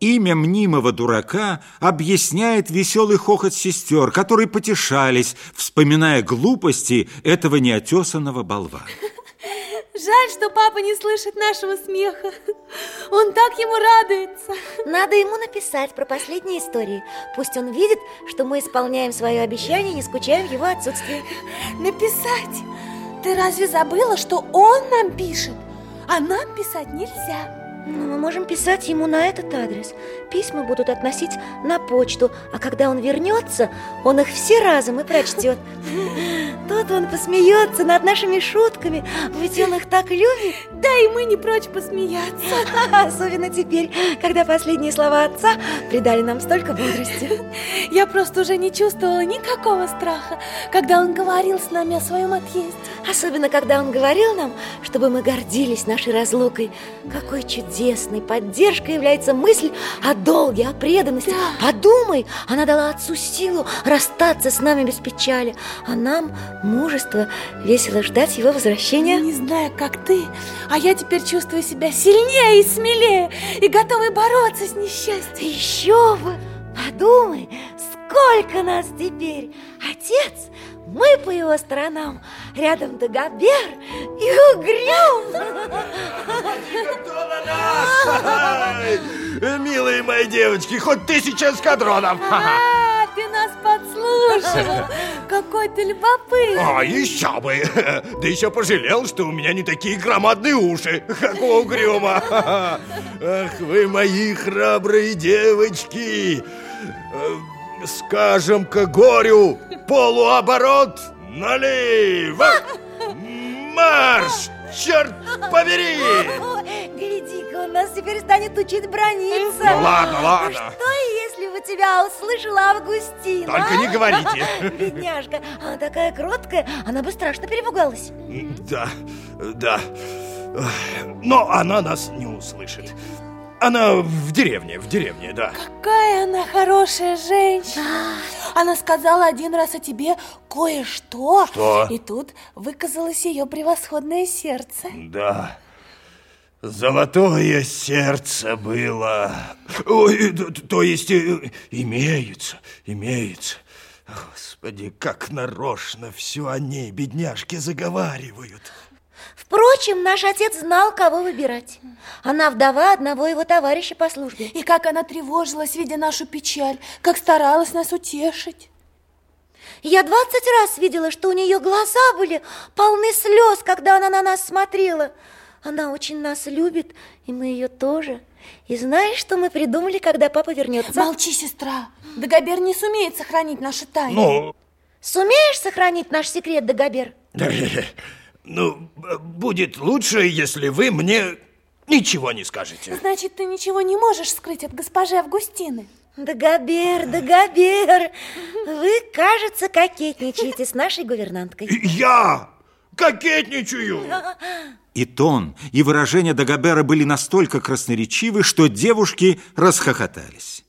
Имя мнимого дурака объясняет веселый хохот сестер, которые потешались, вспоминая глупости этого неотесанного болвана. Жаль, что папа не слышит нашего смеха. Он так ему радуется. Надо ему написать про последние истории. Пусть он видит, что мы исполняем свое обещание и не скучаем в его отсутствии. Написать? Ты разве забыла, что он нам пишет? А нам писать нельзя. Но мы можем писать ему на этот адрес. Письма будут относить на почту, а когда он вернется, он их все разом и прочтет. Тут он посмеется над нашими шутками, ведь он их так любит. Да и мы не прочь посмеяться. Особенно теперь, когда последние слова отца придали нам столько бодрости. Я просто уже не чувствовала никакого страха, когда он говорил с нами о своем отъезде. Особенно, когда он говорил нам, чтобы мы гордились нашей разлукой. Какой чудесной поддержкой является мысль о долге, о преданности. Да. Подумай, она дала отцу силу расстаться с нами без печали, а нам мужество весело ждать его возвращения. Не знаю, как ты, а я теперь чувствую себя сильнее и смелее и готовой бороться с несчастьем. Еще бы! Подумай, сколько нас теперь! Отец, мы по его сторонам, рядом Дагобер и Угрюм. Милые мои девочки, хоть тысяча эскадронов! А, ты нас подслушал. Какой ты любопытный. А, еще бы! Да еще пожалел, что у меня не такие громадные уши, как у Угрюма. Ах, вы мои храбрые девочки! Скажем-ка горю, полуоборот налево! Марш! Черт побери! Гляди-ка, он нас теперь станет учить брониться. Ну ладно, ладно. Что, если бы тебя услышала Августина? Только а? не говорите. Бедняжка, она такая кроткая, она бы страшно перепугалась. Да, да. Но она нас не услышит. Она в деревне, в деревне, да. Какая она хорошая женщина. Она сказала один раз о тебе кое-что. Что? И тут выказалось ее превосходное сердце. Да. Золотое сердце было. Ой, т- то есть э, имеется, имеется. Господи, как нарочно все о ней, бедняжки, заговаривают. Впрочем, наш отец знал, кого выбирать. Она вдова одного его товарища по службе. И как она тревожилась, видя нашу печаль, как старалась нас утешить. Я двадцать раз видела, что у нее глаза были полны слез, когда она на нас смотрела. Она очень нас любит, и мы ее тоже. И знаешь, что мы придумали, когда папа вернется? Молчи, сестра. Дагобер не сумеет сохранить наши тайны. Ну, Сумеешь сохранить наш секрет, Дагобер? ну, будет лучше, если вы мне ничего не скажете. Значит, ты ничего не можешь скрыть от госпожи Августины. Дагобер, Дагобер, вы, кажется, кокетничаете с нашей гувернанткой. Я кокетничаю. И тон, и выражения Дагобера были настолько красноречивы, что девушки расхохотались.